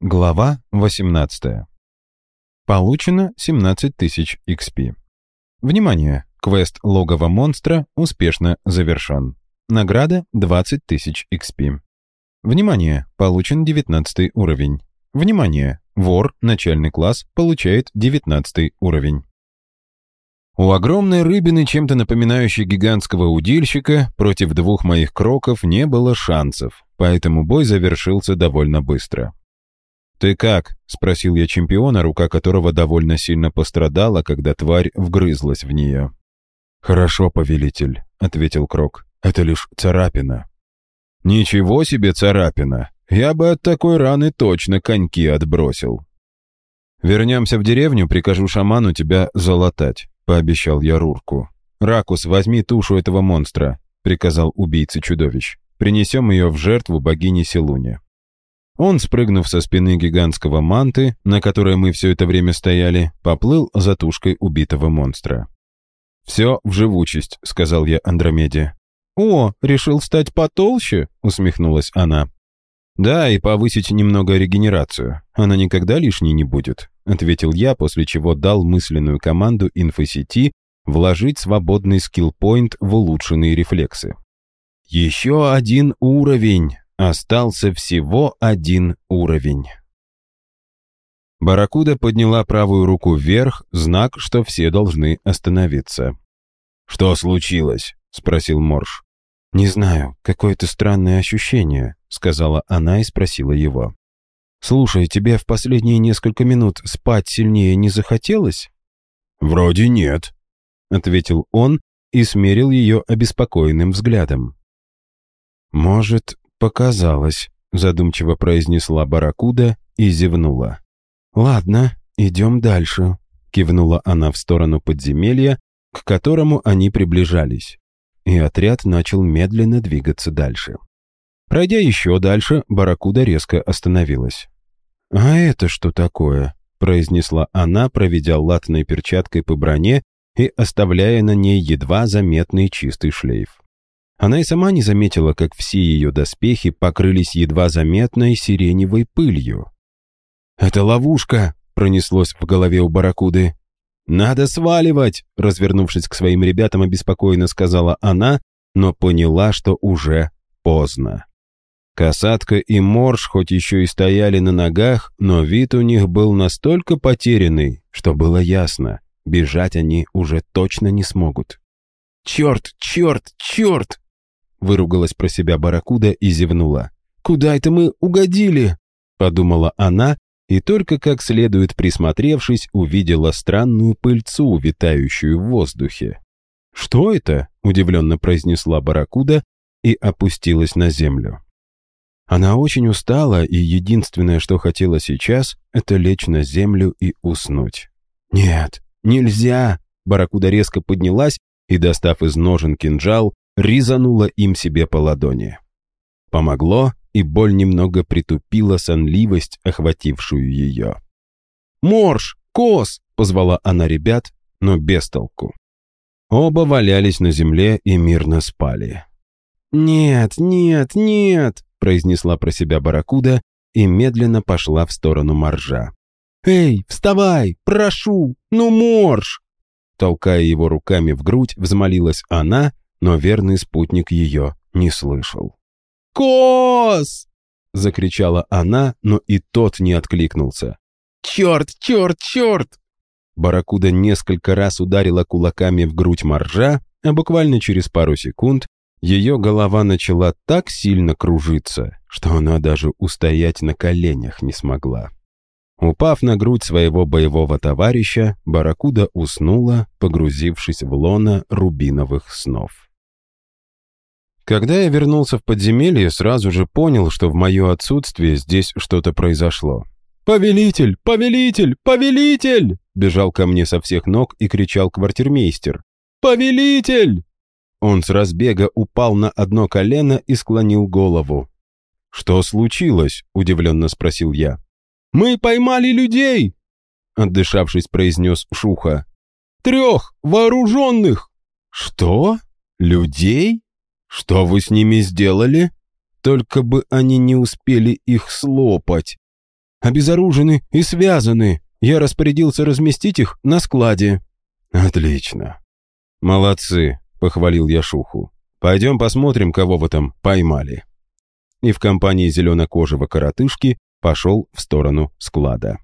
Глава 18. Получено 17 тысяч XP. Внимание! Квест «Логово монстра» успешно завершен. Награда 20 тысяч XP. Внимание! Получен 19 уровень. Внимание! Вор, начальный класс, получает 19 уровень. У огромной рыбины, чем-то напоминающей гигантского удильщика, против двух моих кроков не было шансов, поэтому бой завершился довольно быстро. «Ты как?» — спросил я чемпиона, рука которого довольно сильно пострадала, когда тварь вгрызлась в нее. «Хорошо, повелитель», — ответил Крок. «Это лишь царапина». «Ничего себе царапина! Я бы от такой раны точно коньки отбросил». «Вернемся в деревню, прикажу шаману тебя залатать», — пообещал я Рурку. «Ракус, возьми тушу этого монстра», — приказал убийце чудовищ. «Принесем ее в жертву богине Селуне». Он, спрыгнув со спины гигантского манты, на которой мы все это время стояли, поплыл за тушкой убитого монстра. «Все в живучесть», — сказал я Андромеде. «О, решил стать потолще?» — усмехнулась она. «Да, и повысить немного регенерацию. Она никогда лишней не будет», — ответил я, после чего дал мысленную команду инфосети вложить свободный скилл-поинт в улучшенные рефлексы. «Еще один уровень!» Остался всего один уровень. Баракуда подняла правую руку вверх, знак, что все должны остановиться. «Что случилось?» — спросил Морж. «Не знаю, какое-то странное ощущение», — сказала она и спросила его. «Слушай, тебе в последние несколько минут спать сильнее не захотелось?» «Вроде нет», — ответил он и смерил ее обеспокоенным взглядом. «Может, «Показалось», — задумчиво произнесла Баракуда и зевнула. «Ладно, идем дальше», — кивнула она в сторону подземелья, к которому они приближались. И отряд начал медленно двигаться дальше. Пройдя еще дальше, Баракуда резко остановилась. «А это что такое?» — произнесла она, проведя латной перчаткой по броне и оставляя на ней едва заметный чистый шлейф. Она и сама не заметила, как все ее доспехи покрылись едва заметной сиреневой пылью. «Это ловушка!» — пронеслось в голове у Баракуды. «Надо сваливать!» — развернувшись к своим ребятам, обеспокоенно сказала она, но поняла, что уже поздно. Касатка и Морж хоть еще и стояли на ногах, но вид у них был настолько потерянный, что было ясно, бежать они уже точно не смогут. «Черт, черт, черт!» Выругалась про себя Баракуда и зевнула. «Куда это мы угодили?» Подумала она и только как следует присмотревшись, увидела странную пыльцу, витающую в воздухе. «Что это?» — удивленно произнесла Баракуда и опустилась на землю. Она очень устала, и единственное, что хотела сейчас, это лечь на землю и уснуть. «Нет, нельзя!» Баракуда резко поднялась и, достав из ножен кинжал, резанула им себе по ладони. Помогло, и боль немного притупила сонливость, охватившую ее. «Морж! Кос!» — позвала она ребят, но без толку. Оба валялись на земле и мирно спали. «Нет, нет, нет!» — произнесла про себя Баракуда и медленно пошла в сторону моржа. «Эй, вставай! Прошу! Ну, морж!» Толкая его руками в грудь, взмолилась она но верный спутник ее не слышал. «Кос!» — закричала она, но и тот не откликнулся. «Черт, черт, черт!» Баракуда несколько раз ударила кулаками в грудь моржа, а буквально через пару секунд ее голова начала так сильно кружиться, что она даже устоять на коленях не смогла. Упав на грудь своего боевого товарища, Баракуда уснула, погрузившись в лона рубиновых снов. Когда я вернулся в подземелье, сразу же понял, что в мое отсутствие здесь что-то произошло. «Повелитель! Повелитель! Повелитель!» Бежал ко мне со всех ног и кричал квартирмейстер. «Повелитель!» Он с разбега упал на одно колено и склонил голову. «Что случилось?» – удивленно спросил я. «Мы поймали людей!» – отдышавшись, произнес Шуха. «Трех вооруженных!» «Что? Людей?» «Что вы с ними сделали?» «Только бы они не успели их слопать!» обезоружены и связаны. Я распорядился разместить их на складе». «Отлично». «Молодцы», — похвалил я Шуху. «Пойдем посмотрим, кого вы там поймали». И в компании зеленокожего коротышки пошел в сторону склада.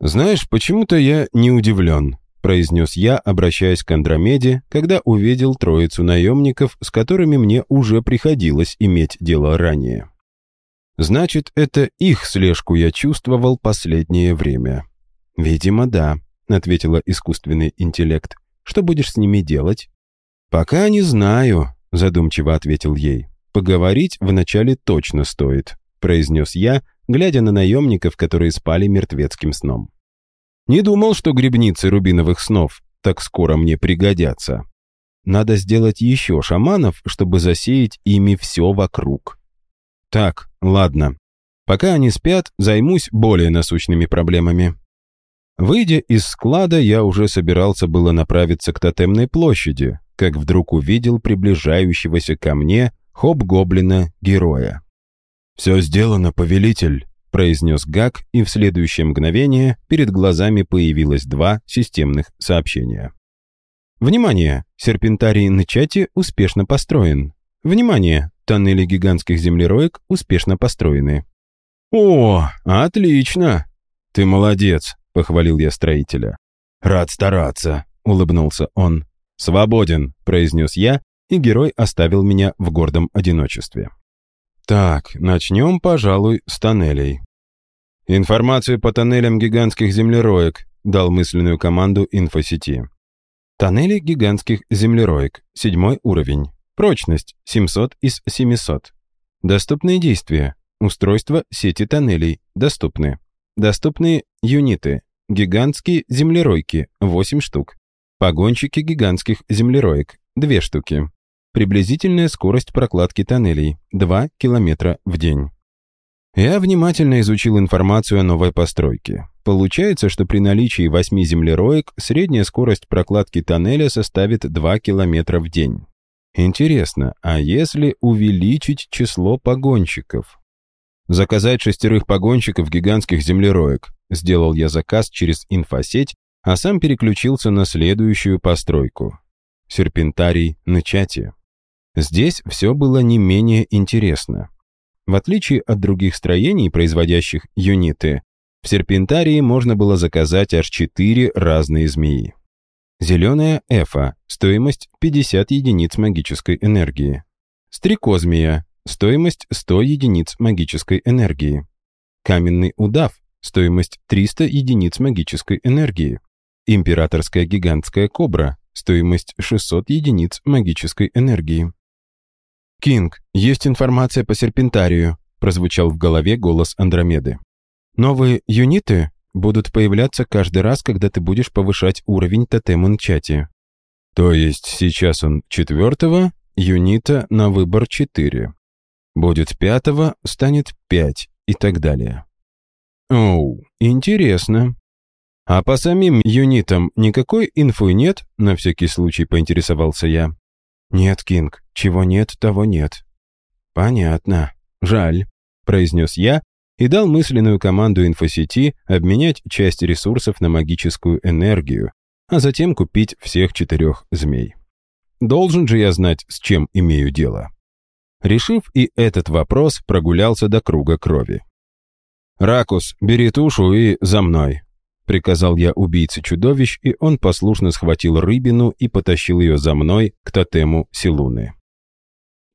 «Знаешь, почему-то я не удивлен», — произнес я, обращаясь к Андромеде, когда увидел троицу наемников, с которыми мне уже приходилось иметь дело ранее. Значит, это их слежку я чувствовал последнее время. «Видимо, да», — ответила искусственный интеллект. «Что будешь с ними делать?» «Пока не знаю», — задумчиво ответил ей. «Поговорить вначале точно стоит», — произнес я, глядя на наемников, которые спали мертвецким сном. «Не думал, что грибницы рубиновых снов так скоро мне пригодятся. Надо сделать еще шаманов, чтобы засеять ими все вокруг». «Так, ладно. Пока они спят, займусь более насущными проблемами». Выйдя из склада, я уже собирался было направиться к тотемной площади, как вдруг увидел приближающегося ко мне хоп-гоблина-героя. «Все сделано, повелитель», — произнес Гак, и в следующее мгновение перед глазами появилось два системных сообщения. «Внимание! Серпентарий на чате успешно построен. Внимание! Тоннели гигантских землероек успешно построены». «О, отлично! Ты молодец!» — похвалил я строителя. «Рад стараться», — улыбнулся он. «Свободен», — произнес я, и герой оставил меня в гордом одиночестве. Так, начнем, пожалуй, с тоннелей. Информацию по тоннелям гигантских землероек дал мысленную команду инфосети. Тоннели гигантских землероек, седьмой уровень. Прочность 700 из 700. Доступные действия. Устройство сети тоннелей доступны. Доступные юниты. Гигантские землеройки 8 штук. Погонщики гигантских землероек 2 штуки. Приблизительная скорость прокладки тоннелей 2 км в день. Я внимательно изучил информацию о новой постройке. Получается, что при наличии 8 землероек средняя скорость прокладки тоннеля составит 2 км в день. Интересно, а если увеличить число погонщиков? Заказать шестерых погонщиков гигантских землероек. Сделал я заказ через инфосеть, а сам переключился на следующую постройку. Серпентарий на чате. Здесь все было не менее интересно. В отличие от других строений, производящих юниты, в серпентарии можно было заказать аж четыре разные змеи. Зеленая эфа, стоимость 50 единиц магической энергии. Стрекозмия, Стоимость 100 единиц магической энергии. Каменный удав. Стоимость 300 единиц магической энергии. Императорская гигантская кобра. Стоимость 600 единиц магической энергии. «Кинг, есть информация по серпентарию», прозвучал в голове голос Андромеды. «Новые юниты будут появляться каждый раз, когда ты будешь повышать уровень тотем-инчати». «То есть сейчас он четвертого, юнита на выбор четыре. Будет пятого, станет пять и так далее. Оу, интересно. А по самим юнитам никакой инфы нет? На всякий случай поинтересовался я. Нет, Кинг, чего нет, того нет. Понятно. Жаль, произнес я и дал мысленную команду инфосети обменять часть ресурсов на магическую энергию, а затем купить всех четырех змей. Должен же я знать, с чем имею дело. Решив и этот вопрос, прогулялся до круга крови. «Ракус, бери тушу и за мной», — приказал я убийце чудовищ, и он послушно схватил рыбину и потащил ее за мной к тотему Силуны.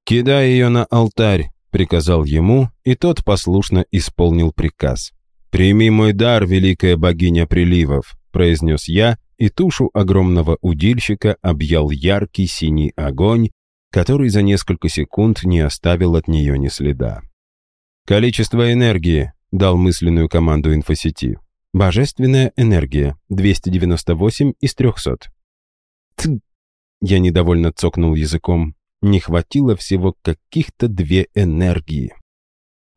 «Кидай ее на алтарь», — приказал ему, и тот послушно исполнил приказ. «Прими мой дар, великая богиня приливов», — произнес я, и тушу огромного удильщика объял яркий синий огонь, который за несколько секунд не оставил от нее ни следа. «Количество энергии», — дал мысленную команду инфосети. «Божественная энергия, 298 из 300». Ть! Я недовольно цокнул языком. Не хватило всего каких-то две энергии.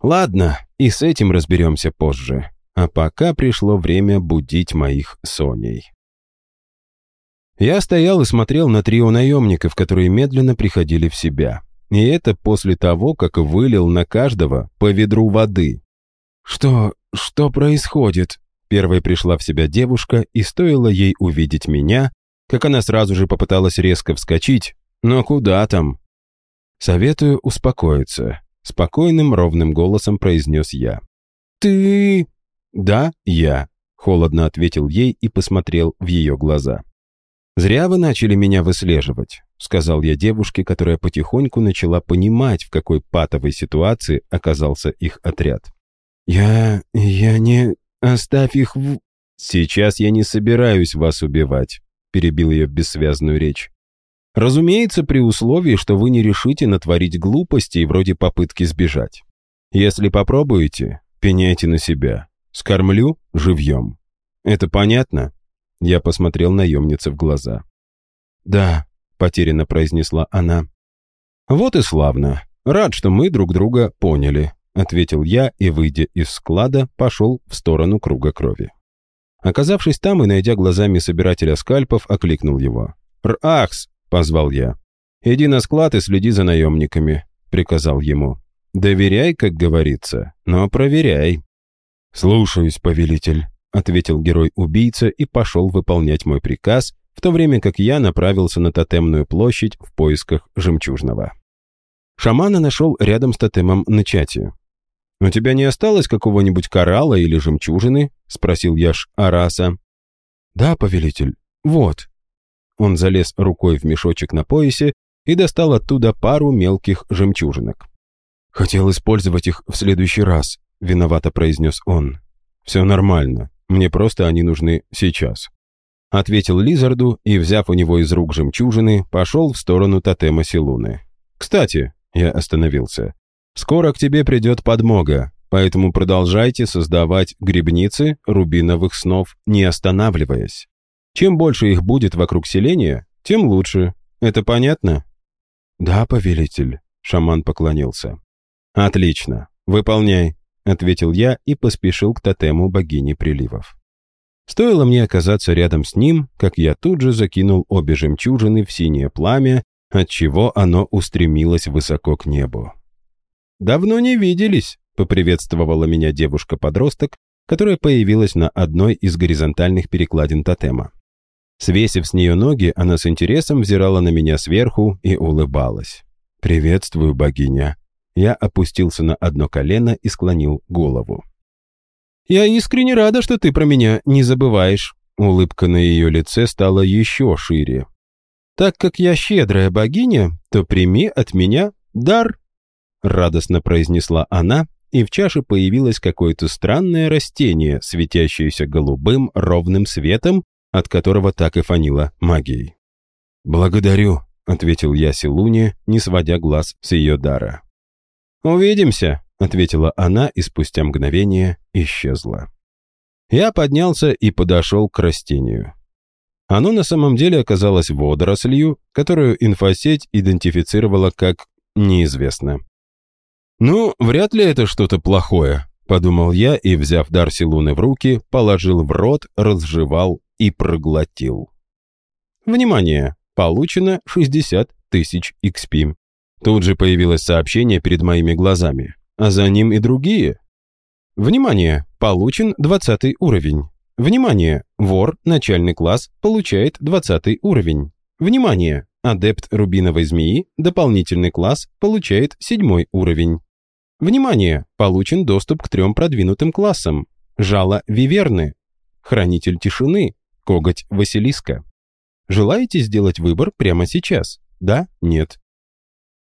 Ладно, и с этим разберемся позже. А пока пришло время будить моих Соней. Я стоял и смотрел на трио наемников, которые медленно приходили в себя. И это после того, как вылил на каждого по ведру воды. «Что... что происходит?» Первой пришла в себя девушка, и стоило ей увидеть меня, как она сразу же попыталась резко вскочить. Но куда там? «Советую успокоиться», — спокойным, ровным голосом произнес я. «Ты...» «Да, я», — холодно ответил ей и посмотрел в ее глаза. «Зря вы начали меня выслеживать», — сказал я девушке, которая потихоньку начала понимать, в какой патовой ситуации оказался их отряд. «Я... я не... оставь их в...» «Сейчас я не собираюсь вас убивать», — перебил ее бессвязную речь. «Разумеется, при условии, что вы не решите натворить глупостей вроде попытки сбежать. Если попробуете, пеняйте на себя. Скормлю живьем. Это понятно?» Я посмотрел наемнице в глаза. «Да», — потерянно произнесла она. «Вот и славно. Рад, что мы друг друга поняли», — ответил я и, выйдя из склада, пошел в сторону круга крови. Оказавшись там и найдя глазами собирателя скальпов, окликнул его. «Рахс!» — позвал я. «Иди на склад и следи за наемниками», — приказал ему. «Доверяй, как говорится, но проверяй». «Слушаюсь, повелитель», — ответил герой-убийца и пошел выполнять мой приказ, в то время как я направился на тотемную площадь в поисках жемчужного. Шамана нашел рядом с тотемом на чате. «У тебя не осталось какого-нибудь коралла или жемчужины?» — спросил Яш Араса. «Да, повелитель, вот». Он залез рукой в мешочек на поясе и достал оттуда пару мелких жемчужинок. «Хотел использовать их в следующий раз», — виновато произнес он. «Все нормально, мне просто они нужны сейчас», — ответил Лизарду и, взяв у него из рук жемчужины, пошел в сторону тотема Силуны. «Кстати», — я остановился, Скоро к тебе придет подмога, поэтому продолжайте создавать грибницы рубиновых снов, не останавливаясь. Чем больше их будет вокруг селения, тем лучше. Это понятно? Да, повелитель, шаман поклонился. Отлично, выполняй, ответил я и поспешил к тотему богини приливов. Стоило мне оказаться рядом с ним, как я тут же закинул обе жемчужины в синее пламя, отчего оно устремилось высоко к небу. «Давно не виделись», — поприветствовала меня девушка-подросток, которая появилась на одной из горизонтальных перекладин тотема. Свесив с нее ноги, она с интересом взирала на меня сверху и улыбалась. «Приветствую, богиня». Я опустился на одно колено и склонил голову. «Я искренне рада, что ты про меня не забываешь». Улыбка на ее лице стала еще шире. «Так как я щедрая богиня, то прими от меня дар радостно произнесла она, и в чаше появилось какое-то странное растение, светящееся голубым ровным светом, от которого так и фанило магией. «Благодарю», — ответил я Силуне, не сводя глаз с ее дара. «Увидимся», — ответила она и спустя мгновение исчезла. Я поднялся и подошел к растению. Оно на самом деле оказалось водорослью, которую инфосеть идентифицировала как «неизвестно». «Ну, вряд ли это что-то плохое», — подумал я и, взяв Дарси Луны в руки, положил в рот, разжевал и проглотил. Внимание! Получено 60 тысяч XP. Тут же появилось сообщение перед моими глазами, а за ним и другие. Внимание! Получен 20 уровень. Внимание! Вор, начальный класс, получает 20 уровень. Внимание! Адепт рубиновой змеи, дополнительный класс, получает 7 уровень. Внимание! Получен доступ к трем продвинутым классам. Жало Виверны, Хранитель тишины, Коготь Василиска. Желаете сделать выбор прямо сейчас? Да? Нет?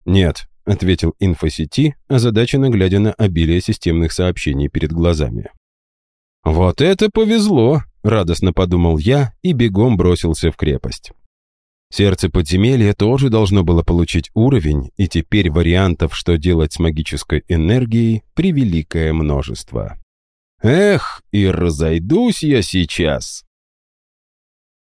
Нет, ответил инфосети, озадаченно глядя на обилие системных сообщений перед глазами. «Вот это повезло!» — радостно подумал я и бегом бросился в крепость. Сердце подземелья тоже должно было получить уровень, и теперь вариантов, что делать с магической энергией, превеликое множество. Эх, и разойдусь я сейчас.